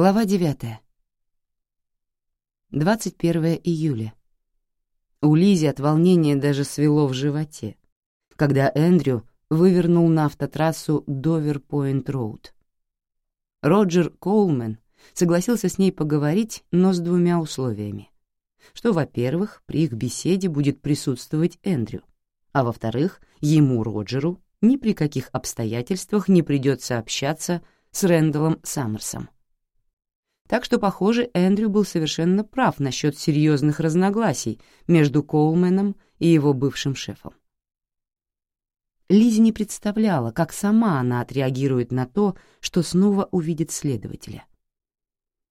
Глава 9. 21 июля. У Лизи от волнения даже свело в животе, когда Эндрю вывернул на автотрассу Довер-Пойнт-Роуд. Роджер Коулман согласился с ней поговорить, но с двумя условиями. Что, во-первых, при их беседе будет присутствовать Эндрю, а во-вторых, ему, Роджеру, ни при каких обстоятельствах не придется общаться с Рэндаллом Саммерсом. Так что, похоже, Эндрю был совершенно прав насчет серьезных разногласий между Коулменом и его бывшим шефом. Лизи не представляла, как сама она отреагирует на то, что снова увидит следователя.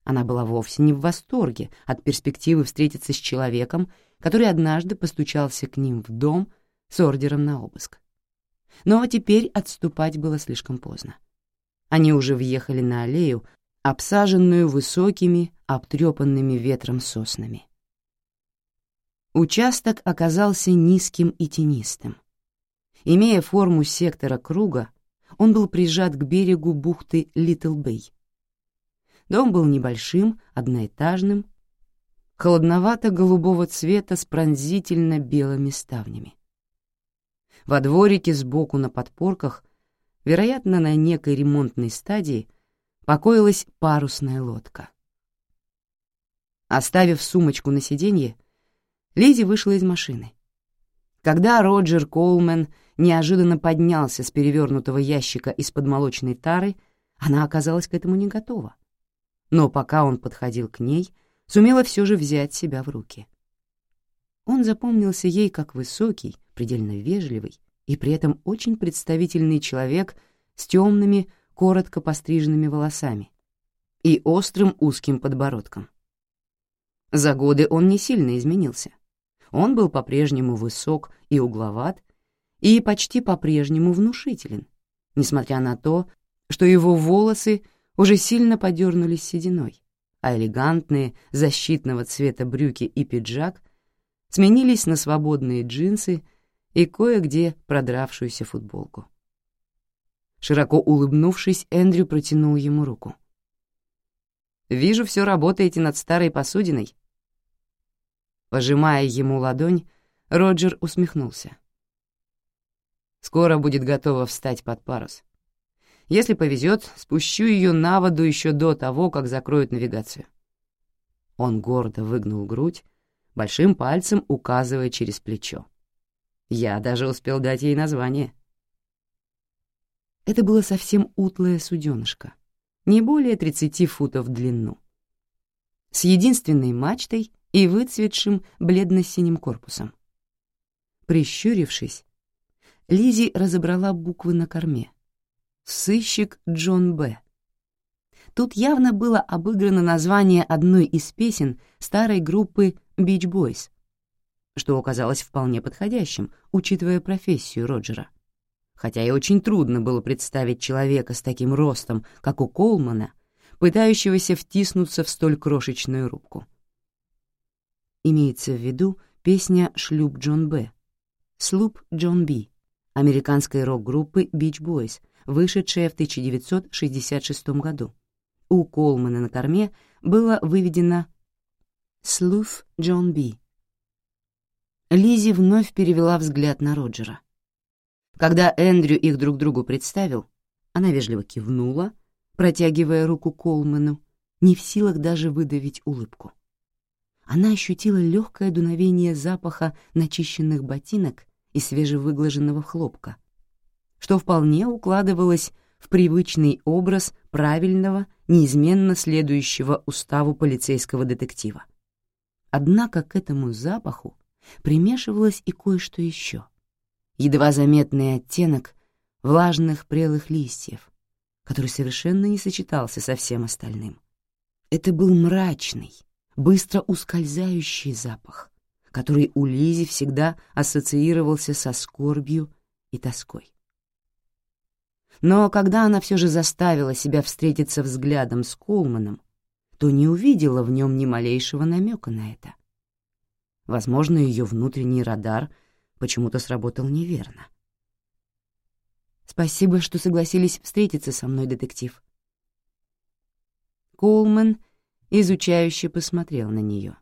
Она была вовсе не в восторге от перспективы встретиться с человеком, который однажды постучался к ним в дом с ордером на обыск. Но теперь отступать было слишком поздно. Они уже въехали на аллею, обсаженную высокими, обтрепанными ветром соснами. Участок оказался низким и тенистым. Имея форму сектора круга, он был прижат к берегу бухты Литл Бэй. Дом был небольшим, одноэтажным, холодновато-голубого цвета с пронзительно белыми ставнями. Во дворике сбоку на подпорках, вероятно, на некой ремонтной стадии, покоилась парусная лодка. Оставив сумочку на сиденье, Лизи вышла из машины. Когда Роджер Коулмен неожиданно поднялся с перевернутого ящика из-под молочной тары, она оказалась к этому не готова. Но пока он подходил к ней, сумела все же взять себя в руки. Он запомнился ей как высокий, предельно вежливый и при этом очень представительный человек с темными, коротко постриженными волосами и острым узким подбородком. За годы он не сильно изменился. Он был по-прежнему высок и угловат, и почти по-прежнему внушителен, несмотря на то, что его волосы уже сильно подернулись сединой, а элегантные защитного цвета брюки и пиджак сменились на свободные джинсы и кое-где продравшуюся футболку. Широко улыбнувшись, Эндрю протянул ему руку. «Вижу, все работаете над старой посудиной». Пожимая ему ладонь, Роджер усмехнулся. «Скоро будет готова встать под парус. Если повезет, спущу ее на воду еще до того, как закроют навигацию». Он гордо выгнул грудь, большим пальцем указывая через плечо. Я даже успел дать ей название. Это было совсем утлое суденышко, не более 30 футов в длину, с единственной мачтой и выцветшим бледно-синим корпусом. Прищурившись, Лизи разобрала буквы на корме. «Сыщик Джон Б». Тут явно было обыграно название одной из песен старой группы «Бич Бойс», что оказалось вполне подходящим, учитывая профессию Роджера хотя и очень трудно было представить человека с таким ростом, как у Колмана, пытающегося втиснуться в столь крошечную рубку. Имеется в виду песня «Шлюп Джон Б», «Слуп Джон Би» американской рок-группы Beach Boys, вышедшая в 1966 году. У Колмана на корме было выведено «Слуф Джон Би». Лизи вновь перевела взгляд на Роджера. Когда Эндрю их друг другу представил, она вежливо кивнула, протягивая руку Колману, не в силах даже выдавить улыбку. Она ощутила легкое дуновение запаха начищенных ботинок и свежевыглаженного хлопка, что вполне укладывалось в привычный образ правильного, неизменно следующего уставу полицейского детектива. Однако к этому запаху примешивалось и кое-что еще — едва заметный оттенок влажных прелых листьев, который совершенно не сочетался со всем остальным. Это был мрачный, быстро ускользающий запах, который у Лизи всегда ассоциировался со скорбью и тоской. Но когда она все же заставила себя встретиться взглядом с Колманом, то не увидела в нем ни малейшего намека на это. Возможно, ее внутренний радар — почему-то сработал неверно. «Спасибо, что согласились встретиться со мной, детектив». Коулман изучающе посмотрел на нее.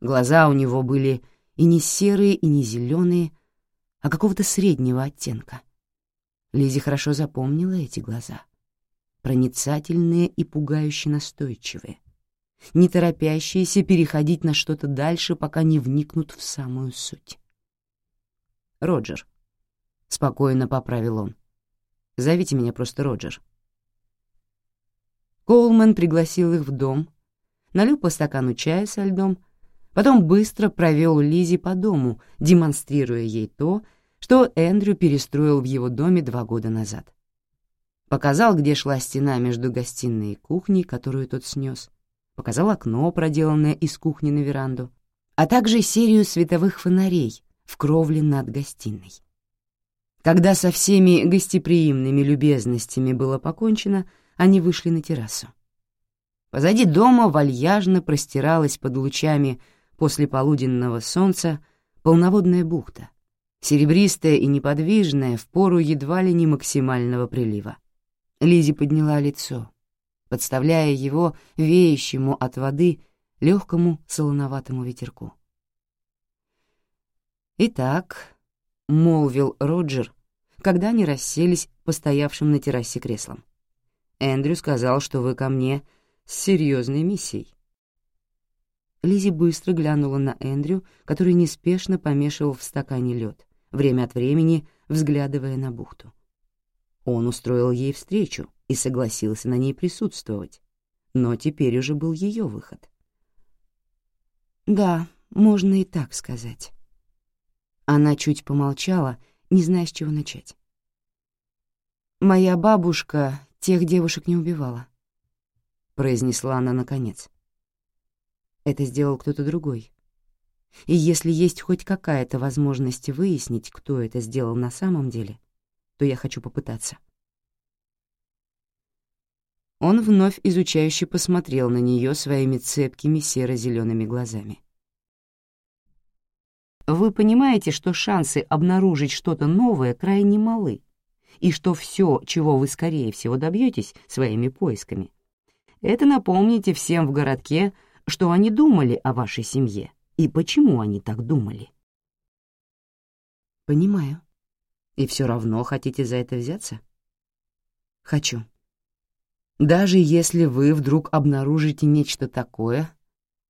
Глаза у него были и не серые, и не зеленые, а какого-то среднего оттенка. Лизи хорошо запомнила эти глаза. Проницательные и пугающе настойчивые, не торопящиеся переходить на что-то дальше, пока не вникнут в самую суть. «Роджер», — спокойно поправил он. «Зовите меня просто Роджер». Коулман пригласил их в дом, налил по стакану чая со льдом — Потом быстро провел Лизи по дому, демонстрируя ей то, что Эндрю перестроил в его доме два года назад. Показал, где шла стена между гостиной и кухней, которую тот снес. Показал окно, проделанное из кухни на веранду, а также серию световых фонарей в кровле над гостиной. Когда со всеми гостеприимными любезностями было покончено, они вышли на террасу. Позади дома вальяжно простиралась под лучами после полуденного солнца полноводная бухта, серебристая и неподвижная в пору едва ли не максимального прилива. Лизи подняла лицо, подставляя его веющему от воды легкому солоноватому ветерку. «Итак», — молвил Роджер, когда они расселись по стоявшим на террасе креслам. «Эндрю сказал, что вы ко мне с серьезной миссией. Лизи быстро глянула на Эндрю, который неспешно помешивал в стакане лед, время от времени взглядывая на бухту. Он устроил ей встречу и согласился на ней присутствовать, но теперь уже был ее выход. «Да, можно и так сказать». Она чуть помолчала, не зная, с чего начать. «Моя бабушка тех девушек не убивала», — произнесла она наконец. Это сделал кто-то другой. И если есть хоть какая-то возможность выяснить, кто это сделал на самом деле, то я хочу попытаться. Он вновь изучающе посмотрел на нее своими цепкими серо-зелеными глазами. Вы понимаете, что шансы обнаружить что-то новое крайне малы, и что все, чего вы скорее всего добьетесь своими поисками, это напомните всем в городке, что они думали о вашей семье и почему они так думали. Понимаю. И все равно хотите за это взяться? Хочу. Даже если вы вдруг обнаружите нечто такое,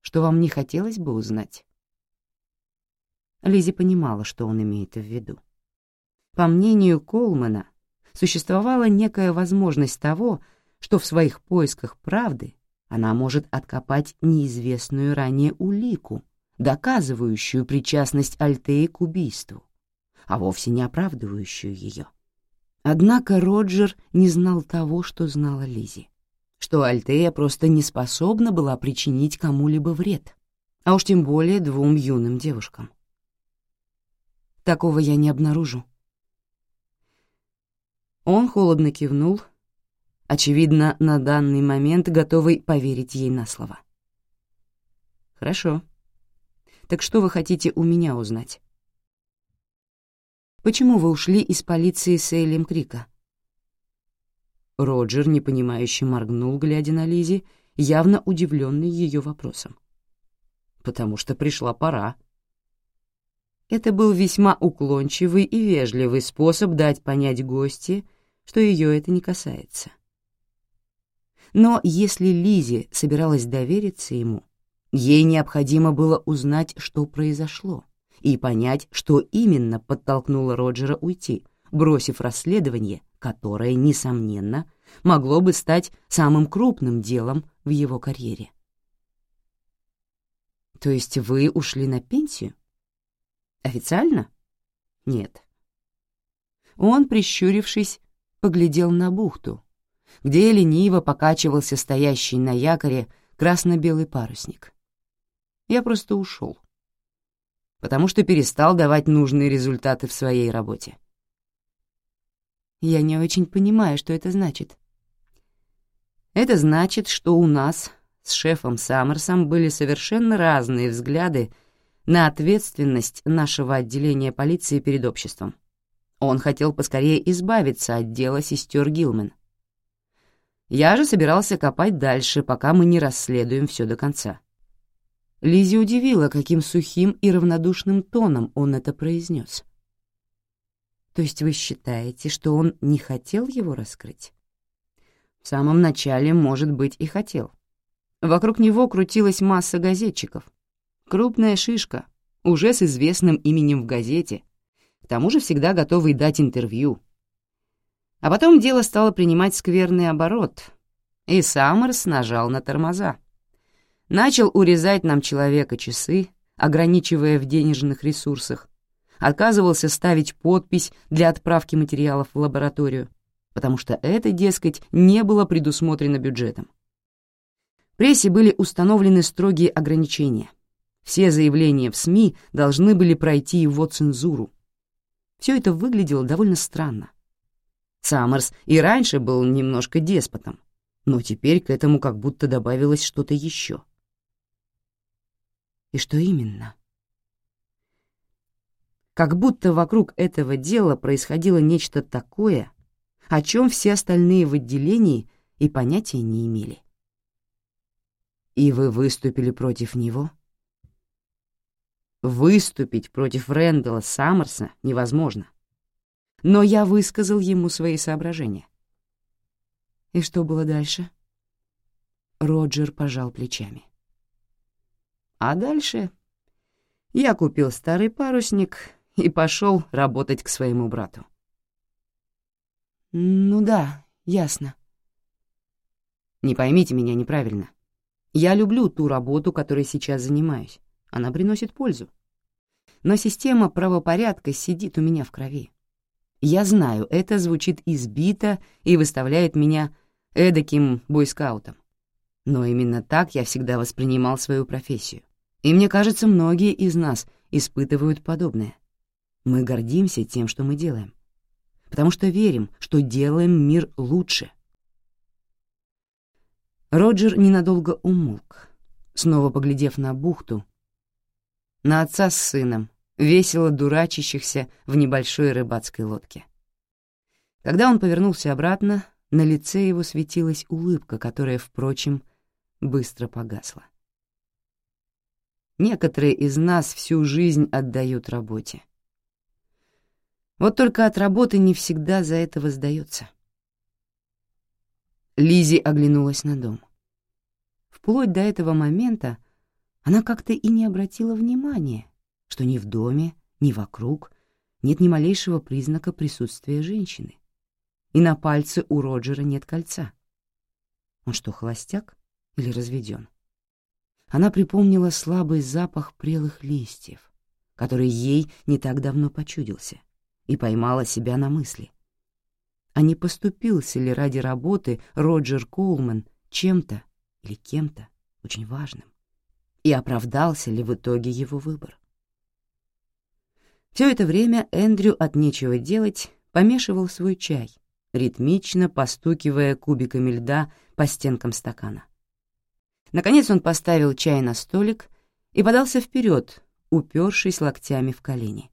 что вам не хотелось бы узнать. Лизи понимала, что он имеет в виду. По мнению Колмана, существовала некая возможность того, что в своих поисках правды она может откопать неизвестную ранее улику, доказывающую причастность Альтеи к убийству, а вовсе не оправдывающую ее. Однако Роджер не знал того, что знала Лизи, что Альтея просто не способна была причинить кому-либо вред, а уж тем более двум юным девушкам. Такого я не обнаружу. Он холодно кивнул, очевидно, на данный момент готовый поверить ей на слово. «Хорошо. Так что вы хотите у меня узнать?» «Почему вы ушли из полиции Сейлем Крика?» Роджер, непонимающе моргнул, глядя на Лизи, явно удивленный ее вопросом. «Потому что пришла пора». Это был весьма уклончивый и вежливый способ дать понять гости, что ее это не касается. Но если Лизи собиралась довериться ему, ей необходимо было узнать, что произошло, и понять, что именно подтолкнуло Роджера уйти, бросив расследование, которое, несомненно, могло бы стать самым крупным делом в его карьере. То есть вы ушли на пенсию? Официально? Нет. Он, прищурившись, поглядел на бухту, где лениво покачивался стоящий на якоре красно-белый парусник. Я просто ушел, потому что перестал давать нужные результаты в своей работе. Я не очень понимаю, что это значит. Это значит, что у нас с шефом Саммерсом были совершенно разные взгляды на ответственность нашего отделения полиции перед обществом. Он хотел поскорее избавиться от дела сестер Гилмен, Я же собирался копать дальше, пока мы не расследуем все до конца. Лизи удивила, каким сухим и равнодушным тоном он это произнес. То есть вы считаете, что он не хотел его раскрыть? В самом начале, может быть, и хотел. Вокруг него крутилась масса газетчиков. Крупная шишка, уже с известным именем в газете, к тому же всегда готовый дать интервью. А потом дело стало принимать скверный оборот, и Саммерс нажал на тормоза. Начал урезать нам человека часы, ограничивая в денежных ресурсах, отказывался ставить подпись для отправки материалов в лабораторию, потому что это, дескать, не было предусмотрено бюджетом. В прессе были установлены строгие ограничения. Все заявления в СМИ должны были пройти его цензуру. Все это выглядело довольно странно. Саммерс и раньше был немножко деспотом, но теперь к этому как будто добавилось что-то еще. И что именно? как будто вокруг этого дела происходило нечто такое, о чем все остальные в отделении и понятия не имели. И вы выступили против него? Выступить против Рэндалла Саммерса невозможно. Но я высказал ему свои соображения. И что было дальше? Роджер пожал плечами. А дальше я купил старый парусник и пошел работать к своему брату. «Ну да, ясно». «Не поймите меня неправильно. Я люблю ту работу, которой сейчас занимаюсь. Она приносит пользу. Но система правопорядка сидит у меня в крови. Я знаю, это звучит избито и выставляет меня эдаким бойскаутом. Но именно так я всегда воспринимал свою профессию. И мне кажется, многие из нас испытывают подобное. Мы гордимся тем, что мы делаем, потому что верим, что делаем мир лучше. Роджер ненадолго умолк, снова поглядев на бухту, на отца с сыном, весело дурачащихся в небольшой рыбацкой лодке. Когда он повернулся обратно, на лице его светилась улыбка, которая, впрочем, быстро погасла. Некоторые из нас всю жизнь отдают работе. Вот только от работы не всегда за это воздается. Лизи оглянулась на дом. Вплоть до этого момента она как-то и не обратила внимания, что ни в доме, ни вокруг нет ни малейшего признака присутствия женщины. И на пальце у Роджера нет кольца. Он что, холостяк или разведен? Она припомнила слабый запах прелых листьев, который ей не так давно почудился — и поймала себя на мысли. А не поступился ли ради работы Роджер Коулман чем-то или кем-то очень важным? И оправдался ли в итоге его выбор? Все это время Эндрю от нечего делать помешивал свой чай, ритмично постукивая кубиками льда по стенкам стакана. Наконец он поставил чай на столик и подался вперед, упершись локтями в колени.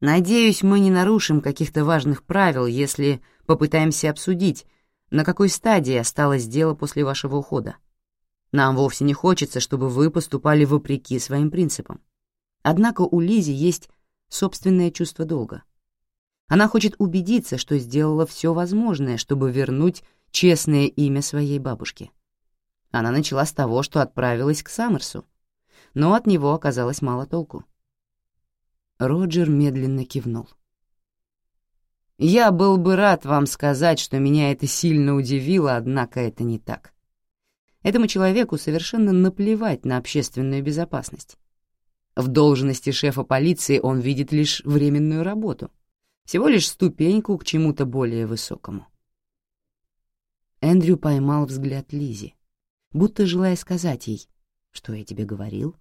Надеюсь, мы не нарушим каких-то важных правил, если попытаемся обсудить, на какой стадии осталось дело после вашего ухода. Нам вовсе не хочется, чтобы вы поступали вопреки своим принципам. Однако у Лизи есть собственное чувство долга. Она хочет убедиться, что сделала все возможное, чтобы вернуть честное имя своей бабушке. Она начала с того, что отправилась к Саммерсу, но от него оказалось мало толку. Роджер медленно кивнул. «Я был бы рад вам сказать, что меня это сильно удивило, однако это не так. Этому человеку совершенно наплевать на общественную безопасность. В должности шефа полиции он видит лишь временную работу, всего лишь ступеньку к чему-то более высокому. Эндрю поймал взгляд Лизи, будто желая сказать ей, что я тебе говорил.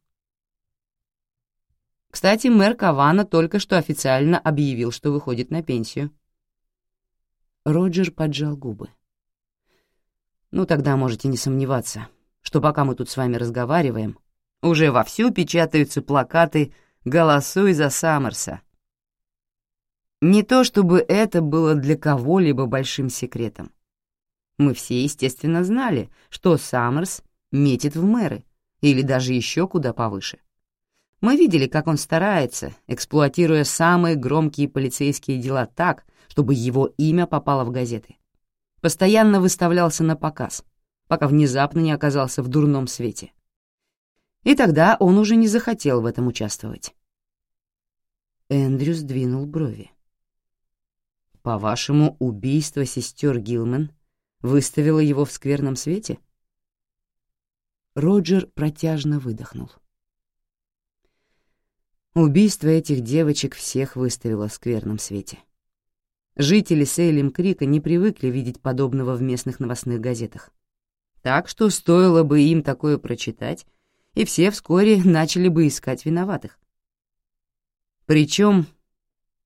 Кстати, мэр Кавана только что официально объявил, что выходит на пенсию. Роджер поджал губы. «Ну, тогда можете не сомневаться, что пока мы тут с вами разговариваем, уже вовсю печатаются плакаты «Голосуй за Саммерса». Не то чтобы это было для кого-либо большим секретом. Мы все, естественно, знали, что Саммерс метит в мэры или даже еще куда повыше. Мы видели, как он старается, эксплуатируя самые громкие полицейские дела так, чтобы его имя попало в газеты. Постоянно выставлялся на показ, пока внезапно не оказался в дурном свете. И тогда он уже не захотел в этом участвовать. Эндрю сдвинул брови. «По-вашему, убийство сестер Гилман выставило его в скверном свете?» Роджер протяжно выдохнул. Убийство этих девочек всех выставило в скверном свете. Жители Сейлем Крика не привыкли видеть подобного в местных новостных газетах. Так что стоило бы им такое прочитать, и все вскоре начали бы искать виноватых. Причем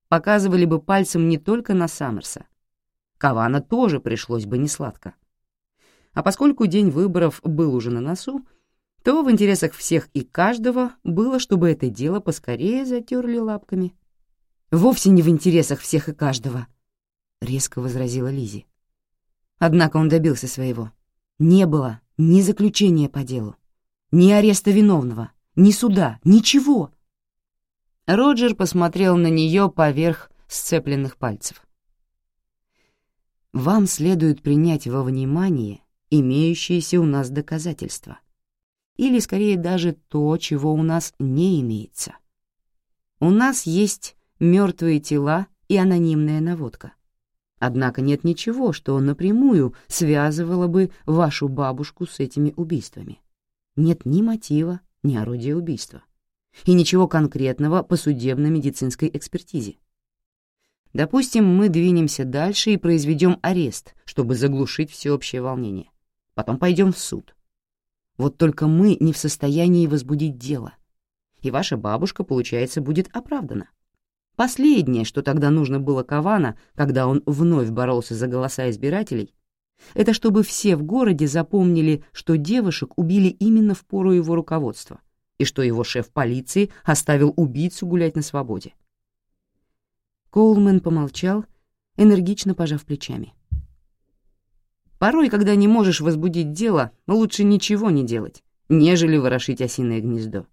показывали бы пальцем не только на Саммерса. Кавана тоже пришлось бы несладко. А поскольку день выборов был уже на носу, то в интересах всех и каждого было, чтобы это дело поскорее затерли лапками. «Вовсе не в интересах всех и каждого», — резко возразила Лизи. Однако он добился своего. Не было ни заключения по делу, ни ареста виновного, ни суда, ничего. Роджер посмотрел на нее поверх сцепленных пальцев. «Вам следует принять во внимание имеющиеся у нас доказательства, или, скорее, даже то, чего у нас не имеется. У нас есть мертвые тела и анонимная наводка. Однако нет ничего, что напрямую связывало бы вашу бабушку с этими убийствами. Нет ни мотива, ни орудия убийства. И ничего конкретного по судебно-медицинской экспертизе. Допустим, мы двинемся дальше и произведем арест, чтобы заглушить всеобщее волнение. Потом пойдем в суд. Вот только мы не в состоянии возбудить дело. И ваша бабушка, получается, будет оправдана. Последнее, что тогда нужно было Кавана, когда он вновь боролся за голоса избирателей, это чтобы все в городе запомнили, что девушек убили именно в пору его руководства и что его шеф полиции оставил убийцу гулять на свободе. Коулман помолчал, энергично пожав плечами. Порой, когда не можешь возбудить дело, лучше ничего не делать, нежели ворошить осиное гнездо.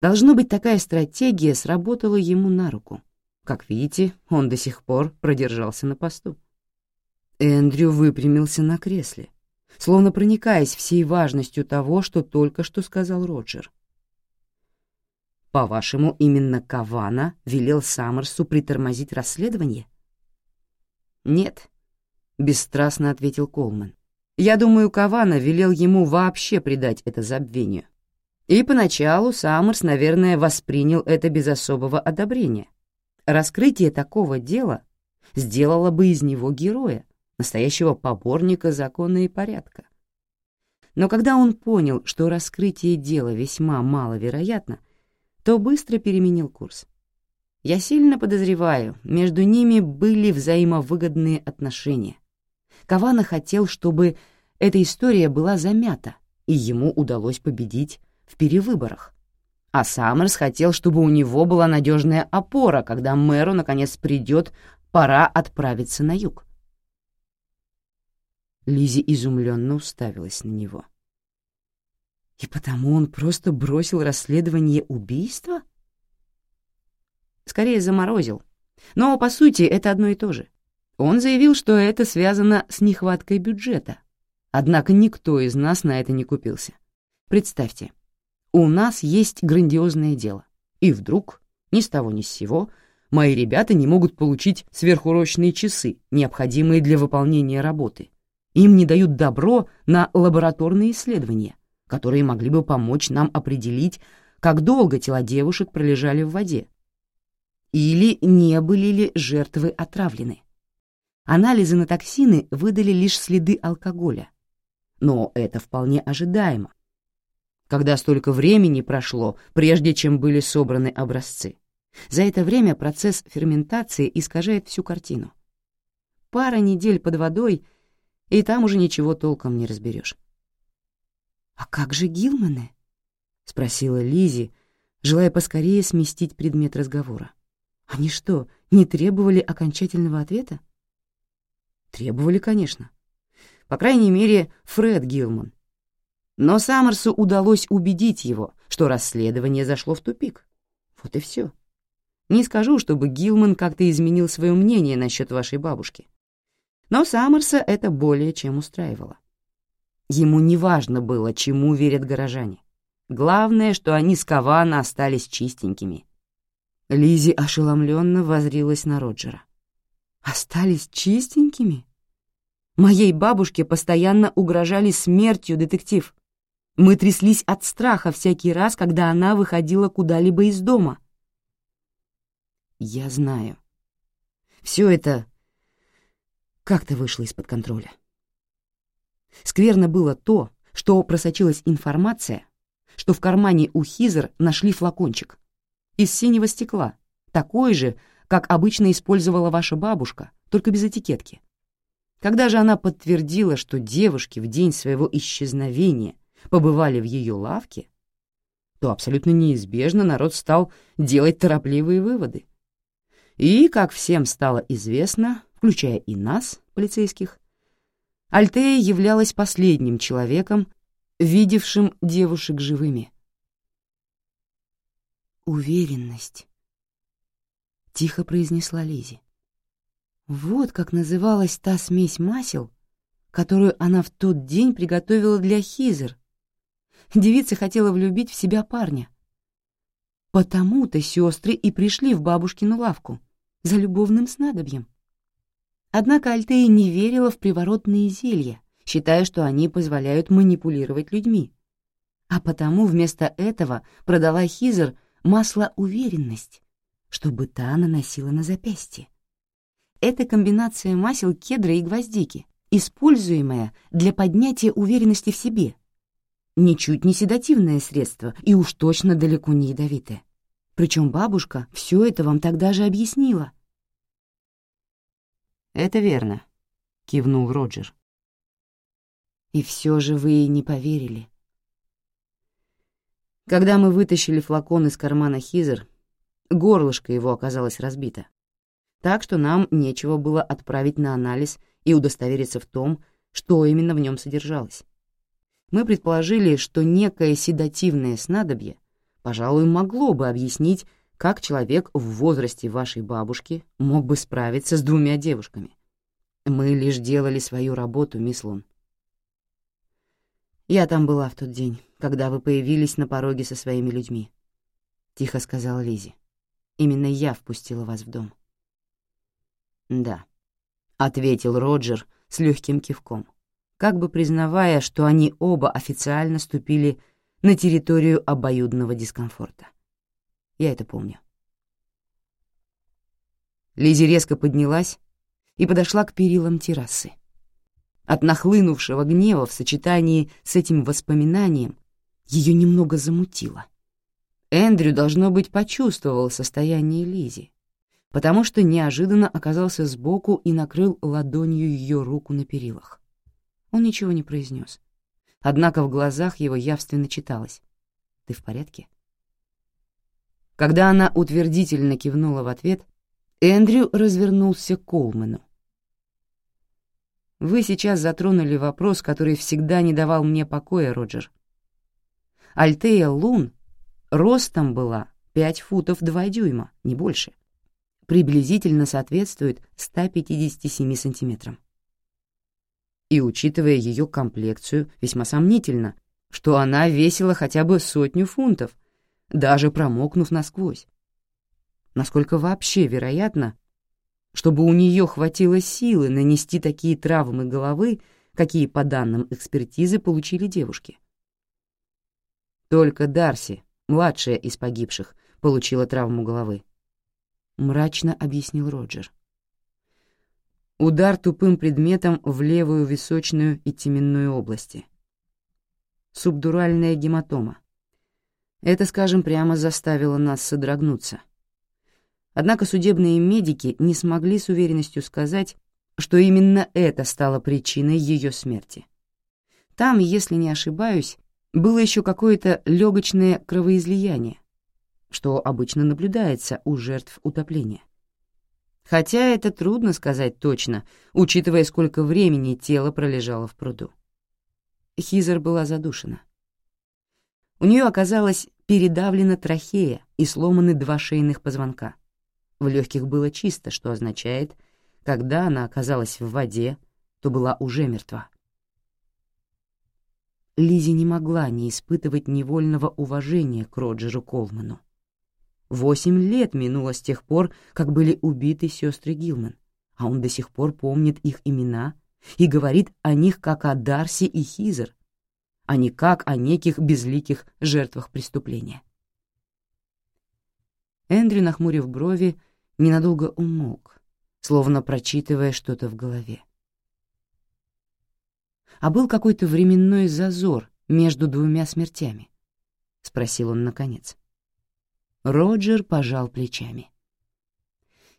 Должно быть, такая стратегия сработала ему на руку. Как видите, он до сих пор продержался на посту. Эндрю выпрямился на кресле, словно проникаясь всей важностью того, что только что сказал Роджер. «По-вашему, именно Кавана велел Саммерсу притормозить расследование?» «Нет», — бесстрастно ответил Колман. «Я думаю, Кавана велел ему вообще придать это забвению. И поначалу Саммерс, наверное, воспринял это без особого одобрения. Раскрытие такого дела сделало бы из него героя, настоящего поборника закона и порядка. Но когда он понял, что раскрытие дела весьма маловероятно, то быстро переменил курс. Я сильно подозреваю, между ними были взаимовыгодные отношения. Кавана хотел, чтобы эта история была замята, и ему удалось победить в перевыборах. А Саммерс хотел, чтобы у него была надежная опора, когда мэру, наконец, придет пора отправиться на юг. Лизи изумленно уставилась на него. И потому он просто бросил расследование убийства? Скорее заморозил. Но, по сути, это одно и то же. Он заявил, что это связано с нехваткой бюджета. Однако никто из нас на это не купился. Представьте, у нас есть грандиозное дело. И вдруг, ни с того ни с сего, мои ребята не могут получить сверхурочные часы, необходимые для выполнения работы. Им не дают добро на лабораторные исследования, которые могли бы помочь нам определить, как долго тела девушек пролежали в воде. Или не были ли жертвы отравлены. Анализы на токсины выдали лишь следы алкоголя. Но это вполне ожидаемо, когда столько времени прошло, прежде чем были собраны образцы. За это время процесс ферментации искажает всю картину. Пара недель под водой, и там уже ничего толком не разберешь. «А как же Гилманы?» — спросила Лизи, желая поскорее сместить предмет разговора. «Они что, не требовали окончательного ответа?» «Требовали, конечно. По крайней мере, Фред Гилман. Но Саммерсу удалось убедить его, что расследование зашло в тупик. Вот и все. Не скажу, чтобы Гилман как-то изменил свое мнение насчет вашей бабушки. Но Саммерса это более чем устраивало. Ему не важно было, чему верят горожане. Главное, что они с Кавана остались чистенькими. Лизи ошеломленно возрилась на Роджера. «Остались чистенькими?» Моей бабушке постоянно угрожали смертью, детектив. Мы тряслись от страха всякий раз, когда она выходила куда-либо из дома. Я знаю. Все это как-то вышло из-под контроля. Скверно было то, что просочилась информация, что в кармане у Хизер нашли флакончик из синего стекла, такой же, как обычно использовала ваша бабушка, только без этикетки. Когда же она подтвердила, что девушки в день своего исчезновения побывали в ее лавке, то абсолютно неизбежно народ стал делать торопливые выводы. И, как всем стало известно, включая и нас, полицейских, Альтея являлась последним человеком, видевшим девушек живыми. «Уверенность», — тихо произнесла Лизи. Вот как называлась та смесь масел, которую она в тот день приготовила для Хизер. Девица хотела влюбить в себя парня. Потому-то сестры и пришли в бабушкину лавку за любовным снадобьем. Однако Альтея не верила в приворотные зелья, считая, что они позволяют манипулировать людьми. А потому вместо этого продала Хизер масло «Уверенность», чтобы та наносила на запястье. Это комбинация масел кедра и гвоздики, используемая для поднятия уверенности в себе. Ничуть не седативное средство и уж точно далеко не ядовитое. Причем бабушка все это вам тогда же объяснила. «Это верно», — кивнул Роджер. «И все же вы ей не поверили». Когда мы вытащили флакон из кармана Хизер, горлышко его оказалось разбито так что нам нечего было отправить на анализ и удостовериться в том, что именно в нем содержалось. Мы предположили, что некое седативное снадобье, пожалуй, могло бы объяснить, как человек в возрасте вашей бабушки мог бы справиться с двумя девушками. Мы лишь делали свою работу, мисс Лун. «Я там была в тот день, когда вы появились на пороге со своими людьми», — тихо сказала Лизи. «Именно я впустила вас в дом». «Да», — ответил Роджер с легким кивком, как бы признавая, что они оба официально ступили на территорию обоюдного дискомфорта. Я это помню. Лизи резко поднялась и подошла к перилам террасы. От нахлынувшего гнева в сочетании с этим воспоминанием ее немного замутило. Эндрю, должно быть, почувствовал состояние Лизи, потому что неожиданно оказался сбоку и накрыл ладонью ее руку на перилах. Он ничего не произнес. Однако в глазах его явственно читалось. «Ты в порядке?» Когда она утвердительно кивнула в ответ, Эндрю развернулся к Колмену. «Вы сейчас затронули вопрос, который всегда не давал мне покоя, Роджер. Альтея Лун ростом была пять футов два дюйма, не больше приблизительно соответствует 157 сантиметрам. И учитывая ее комплекцию, весьма сомнительно, что она весила хотя бы сотню фунтов, даже промокнув насквозь. Насколько вообще вероятно, чтобы у нее хватило силы нанести такие травмы головы, какие, по данным экспертизы, получили девушки. Только Дарси, младшая из погибших, получила травму головы. — мрачно объяснил Роджер. Удар тупым предметом в левую височную и теменную области. Субдуральная гематома. Это, скажем прямо, заставило нас содрогнуться. Однако судебные медики не смогли с уверенностью сказать, что именно это стало причиной ее смерти. Там, если не ошибаюсь, было еще какое-то легочное кровоизлияние, что обычно наблюдается у жертв утопления. Хотя это трудно сказать точно, учитывая, сколько времени тело пролежало в пруду. Хизер была задушена. У нее оказалась передавлена трахея и сломаны два шейных позвонка. В легких было чисто, что означает, когда она оказалась в воде, то была уже мертва. Лизи не могла не испытывать невольного уважения к Роджеру Колману. Восемь лет минуло с тех пор, как были убиты сестры Гилман, а он до сих пор помнит их имена и говорит о них как о Дарси и Хизер, а не как о неких безликих жертвах преступления. Эндрю, нахмурив брови, ненадолго умолк, словно прочитывая что-то в голове. А был какой-то временной зазор между двумя смертями? — спросил он наконец. Роджер пожал плечами.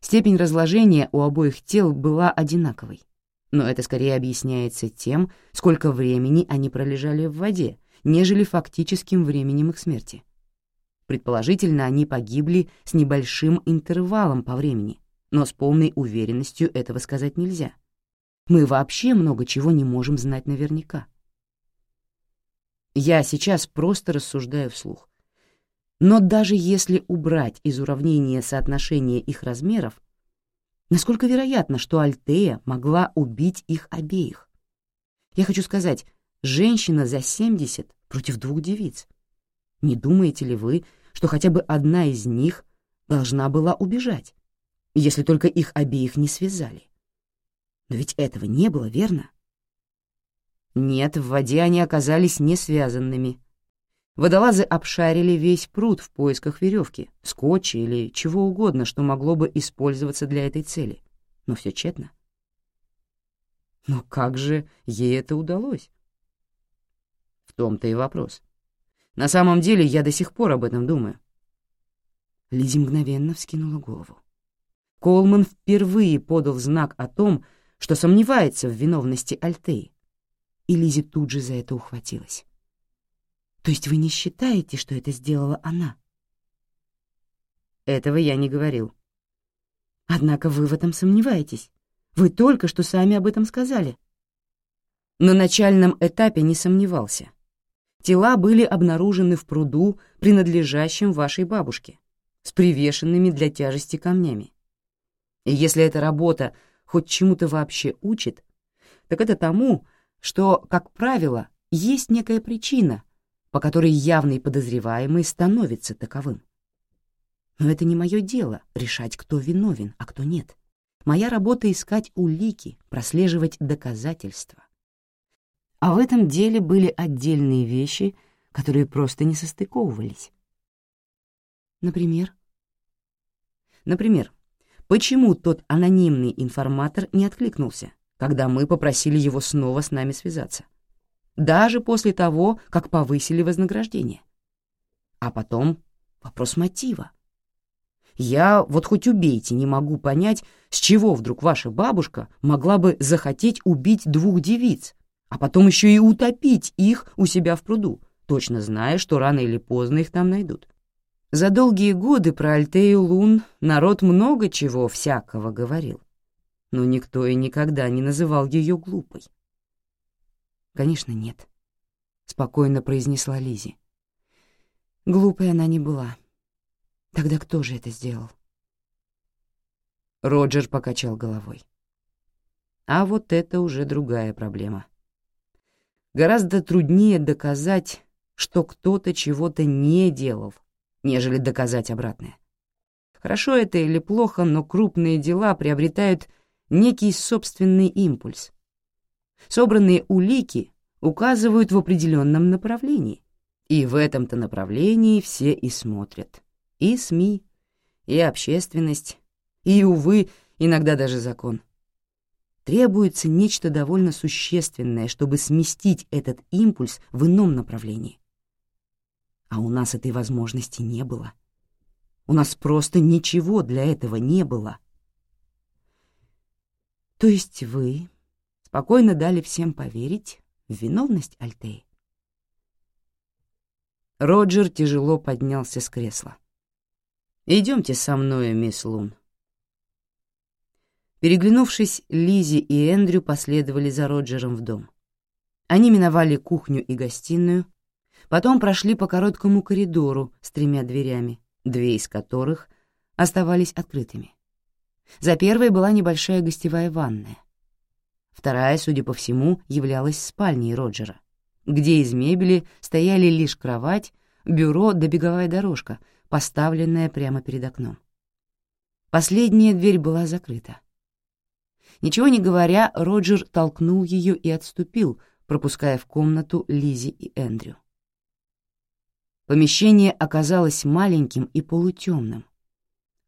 Степень разложения у обоих тел была одинаковой, но это скорее объясняется тем, сколько времени они пролежали в воде, нежели фактическим временем их смерти. Предположительно, они погибли с небольшим интервалом по времени, но с полной уверенностью этого сказать нельзя. Мы вообще много чего не можем знать наверняка. Я сейчас просто рассуждаю вслух. Но даже если убрать из уравнения соотношение их размеров, насколько вероятно, что Альтея могла убить их обеих? Я хочу сказать, женщина за 70 против двух девиц. Не думаете ли вы, что хотя бы одна из них должна была убежать, если только их обеих не связали? Но ведь этого не было, верно? Нет, в воде они оказались не связанными, Водолазы обшарили весь пруд в поисках веревки, скотча или чего угодно, что могло бы использоваться для этой цели. Но все тщетно. Но как же ей это удалось? В том-то и вопрос. На самом деле я до сих пор об этом думаю. Лизи мгновенно вскинула голову. Колман впервые подал знак о том, что сомневается в виновности Альтеи, и Лизи тут же за это ухватилась. То есть вы не считаете, что это сделала она? Этого я не говорил. Однако вы в этом сомневаетесь. Вы только что сами об этом сказали. На начальном этапе не сомневался. Тела были обнаружены в пруду, принадлежащем вашей бабушке, с привешенными для тяжести камнями. И если эта работа хоть чему-то вообще учит, так это тому, что, как правило, есть некая причина, по которой явный подозреваемый становится таковым. Но это не мое дело — решать, кто виновен, а кто нет. Моя работа — искать улики, прослеживать доказательства. А в этом деле были отдельные вещи, которые просто не состыковывались. Например? Например, почему тот анонимный информатор не откликнулся, когда мы попросили его снова с нами связаться? Даже после того, как повысили вознаграждение. А потом вопрос мотива. Я вот хоть убейте не могу понять, с чего вдруг ваша бабушка могла бы захотеть убить двух девиц, а потом еще и утопить их у себя в пруду, точно зная, что рано или поздно их там найдут. За долгие годы про Альтею Лун народ много чего всякого говорил, но никто и никогда не называл ее глупой. «Конечно, нет», — спокойно произнесла Лизи. Глупой она не была. Тогда кто же это сделал? Роджер покачал головой. А вот это уже другая проблема. Гораздо труднее доказать, что кто-то чего-то не делал, нежели доказать обратное. Хорошо это или плохо, но крупные дела приобретают некий собственный импульс, Собранные улики указывают в определенном направлении, и в этом-то направлении все и смотрят. И СМИ, и общественность, и, увы, иногда даже закон. Требуется нечто довольно существенное, чтобы сместить этот импульс в ином направлении. А у нас этой возможности не было. У нас просто ничего для этого не было. То есть вы спокойно дали всем поверить в виновность Альтеи. Роджер тяжело поднялся с кресла. «Идемте со мной, мисс Лун». Переглянувшись, Лизи и Эндрю последовали за Роджером в дом. Они миновали кухню и гостиную, потом прошли по короткому коридору с тремя дверями, две из которых оставались открытыми. За первой была небольшая гостевая ванная. Вторая, судя по всему, являлась спальней Роджера, где из мебели стояли лишь кровать, бюро да беговая дорожка, поставленная прямо перед окном. Последняя дверь была закрыта. Ничего не говоря, Роджер толкнул ее и отступил, пропуская в комнату Лизи и Эндрю. Помещение оказалось маленьким и полутемным.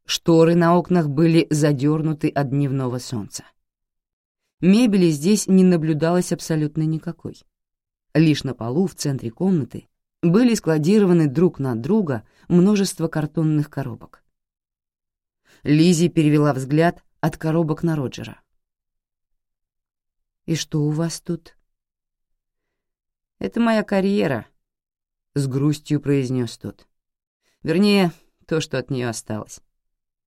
Шторы на окнах были задернуты от дневного солнца. Мебели здесь не наблюдалось абсолютно никакой. Лишь на полу в центре комнаты были складированы друг на друга множество картонных коробок. Лизи перевела взгляд от коробок на Роджера. «И что у вас тут?» «Это моя карьера», — с грустью произнес тот. «Вернее, то, что от нее осталось.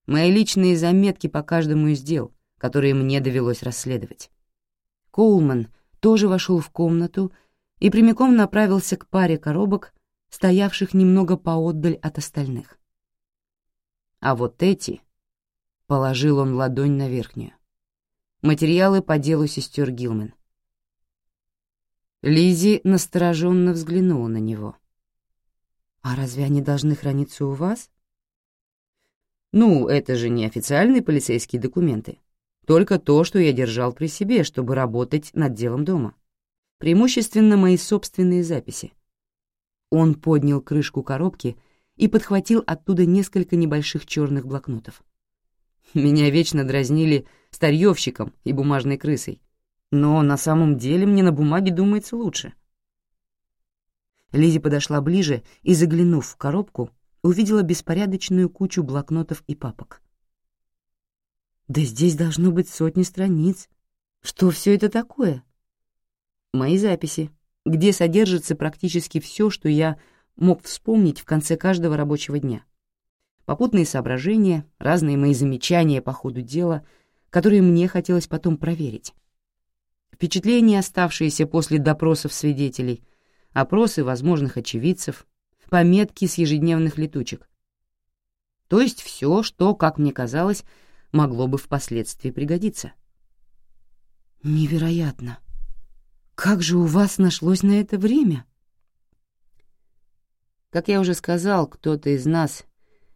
Мои личные заметки по каждому из дел, которые мне довелось расследовать». Коулман тоже вошел в комнату и прямиком направился к паре коробок, стоявших немного поотдаль от остальных. А вот эти... Положил он ладонь на верхнюю. Материалы по делу сестер Гилмен. Лизи настороженно взглянула на него. «А разве они должны храниться у вас?» «Ну, это же не официальные полицейские документы. Только то, что я держал при себе, чтобы работать над делом дома. Преимущественно мои собственные записи». Он поднял крышку коробки и подхватил оттуда несколько небольших черных блокнотов. Меня вечно дразнили старьевщиком и бумажной крысой. Но на самом деле мне на бумаге думается лучше. Лизи подошла ближе и, заглянув в коробку, увидела беспорядочную кучу блокнотов и папок. «Да здесь должно быть сотни страниц. Что все это такое?» «Мои записи, где содержится практически все, что я мог вспомнить в конце каждого рабочего дня попутные соображения, разные мои замечания по ходу дела, которые мне хотелось потом проверить. Впечатления, оставшиеся после допросов свидетелей, опросы возможных очевидцев, пометки с ежедневных летучек. То есть все, что, как мне казалось, могло бы впоследствии пригодиться. «Невероятно! Как же у вас нашлось на это время?» Как я уже сказал, кто-то из нас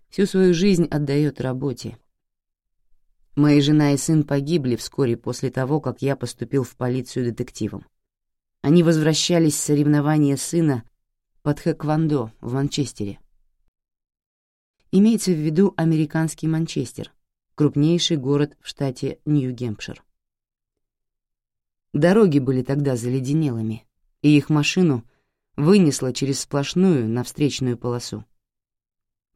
всю свою жизнь отдает работе. Моя жена и сын погибли вскоре после того, как я поступил в полицию детективом. Они возвращались с соревнования сына под хэквондо в Манчестере. Имеется в виду американский Манчестер, крупнейший город в штате Нью-Гемпшир. Дороги были тогда заледенелыми, и их машину вынесло через сплошную на встречную полосу.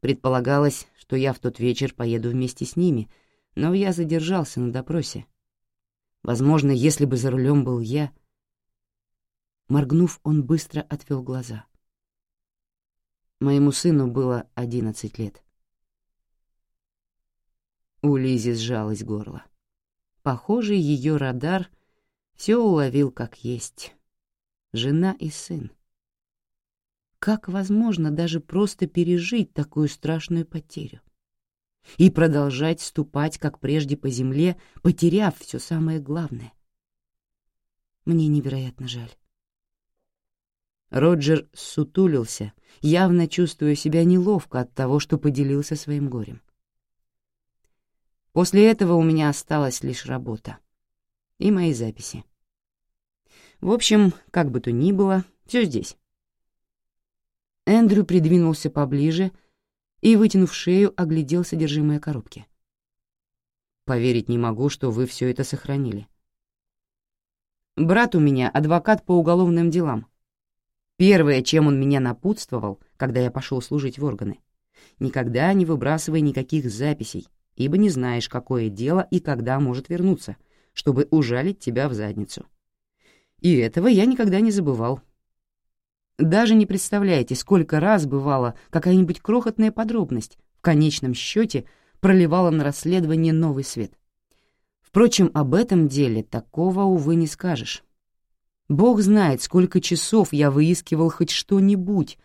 Предполагалось, что я в тот вечер поеду вместе с ними, но я задержался на допросе. Возможно, если бы за рулем был я... Моргнув, он быстро отвел глаза. Моему сыну было одиннадцать лет. У Лизи сжалось горло. Похоже, ее радар все уловил как есть. Жена и сын. Как возможно даже просто пережить такую страшную потерю? И продолжать ступать, как прежде, по земле, потеряв все самое главное. Мне невероятно жаль. Роджер сутулился, явно чувствуя себя неловко от того, что поделился своим горем. После этого у меня осталась лишь работа и мои записи. В общем, как бы то ни было, все здесь. Эндрю придвинулся поближе и, вытянув шею, оглядел содержимое коробки. «Поверить не могу, что вы все это сохранили. Брат у меня адвокат по уголовным делам. Первое, чем он меня напутствовал, когда я пошел служить в органы, никогда не выбрасывай никаких записей, ибо не знаешь, какое дело и когда может вернуться, чтобы ужалить тебя в задницу. И этого я никогда не забывал». Даже не представляете, сколько раз бывало какая-нибудь крохотная подробность в конечном счете проливала на расследование новый свет. Впрочем, об этом деле такого, увы, не скажешь. Бог знает, сколько часов я выискивал хоть что-нибудь,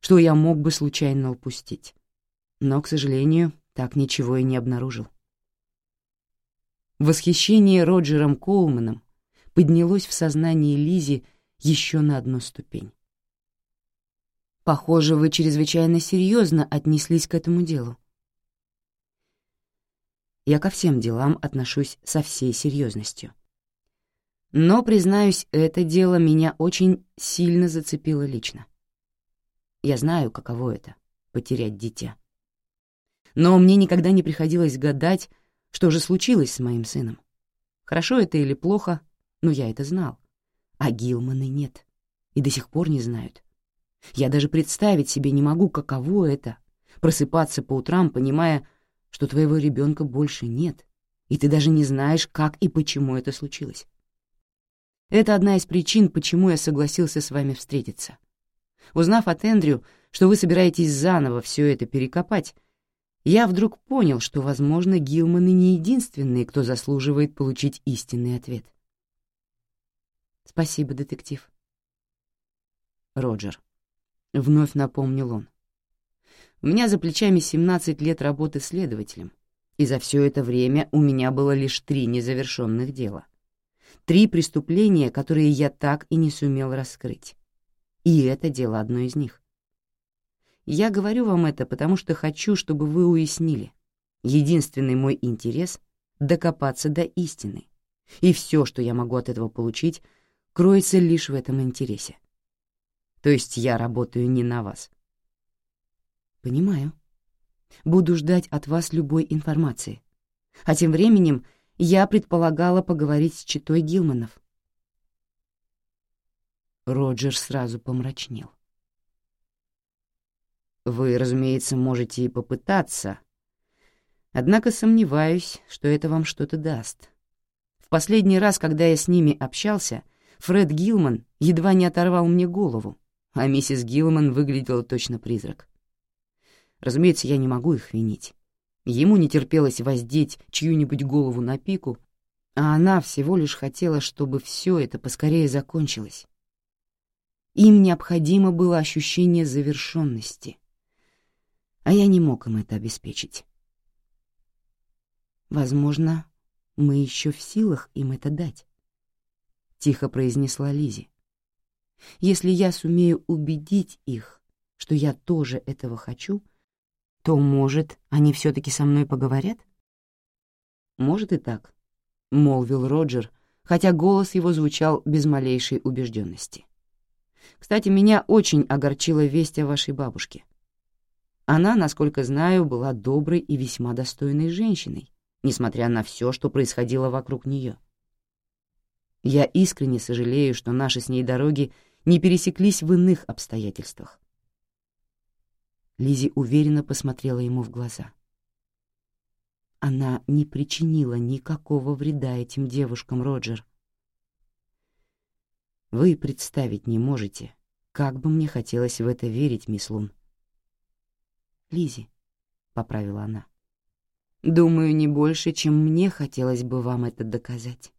что я мог бы случайно упустить. Но, к сожалению, так ничего и не обнаружил. Восхищение Роджером Коулманом поднялось в сознании Лизи еще на одну ступень. Похоже, вы чрезвычайно серьезно отнеслись к этому делу. Я ко всем делам отношусь со всей серьезностью. Но, признаюсь, это дело меня очень сильно зацепило лично. Я знаю, каково это — потерять дитя. Но мне никогда не приходилось гадать, что же случилось с моим сыном. Хорошо это или плохо, но я это знал. А Гилманы нет, и до сих пор не знают. Я даже представить себе не могу, каково это — просыпаться по утрам, понимая, что твоего ребенка больше нет, и ты даже не знаешь, как и почему это случилось. Это одна из причин, почему я согласился с вами встретиться. Узнав от Эндрю, что вы собираетесь заново все это перекопать, я вдруг понял, что, возможно, Гилманы не единственные, кто заслуживает получить истинный ответ. Спасибо, детектив. Роджер. Вновь напомнил он. У меня за плечами 17 лет работы следователем, и за все это время у меня было лишь три незавершенных дела. Три преступления, которые я так и не сумел раскрыть. И это дело одно из них. Я говорю вам это, потому что хочу, чтобы вы уяснили. Единственный мой интерес — докопаться до истины. И все, что я могу от этого получить, кроется лишь в этом интересе. То есть я работаю не на вас. «Понимаю. Буду ждать от вас любой информации. А тем временем я предполагала поговорить с читой Гилманов». Роджер сразу помрачнел. «Вы, разумеется, можете и попытаться, однако сомневаюсь, что это вам что-то даст. В последний раз, когда я с ними общался, Фред Гилман едва не оторвал мне голову, а миссис Гилман выглядела точно призрак. Разумеется, я не могу их винить. Ему не терпелось воздеть чью-нибудь голову на пику, а она всего лишь хотела, чтобы все это поскорее закончилось. Им необходимо было ощущение завершенности, а я не мог им это обеспечить. «Возможно, мы еще в силах им это дать», — тихо произнесла Лизи. «Если я сумею убедить их, что я тоже этого хочу», — то, может, они все-таки со мной поговорят? Может и так, — молвил Роджер, хотя голос его звучал без малейшей убежденности. Кстати, меня очень огорчила весть о вашей бабушке. Она, насколько знаю, была доброй и весьма достойной женщиной, несмотря на все, что происходило вокруг нее. Я искренне сожалею, что наши с ней дороги не пересеклись в иных обстоятельствах. Лизи уверенно посмотрела ему в глаза. Она не причинила никакого вреда этим девушкам, Роджер. Вы представить не можете, как бы мне хотелось в это верить, мисс Лун. Лизи, поправила она. Думаю, не больше, чем мне хотелось бы вам это доказать.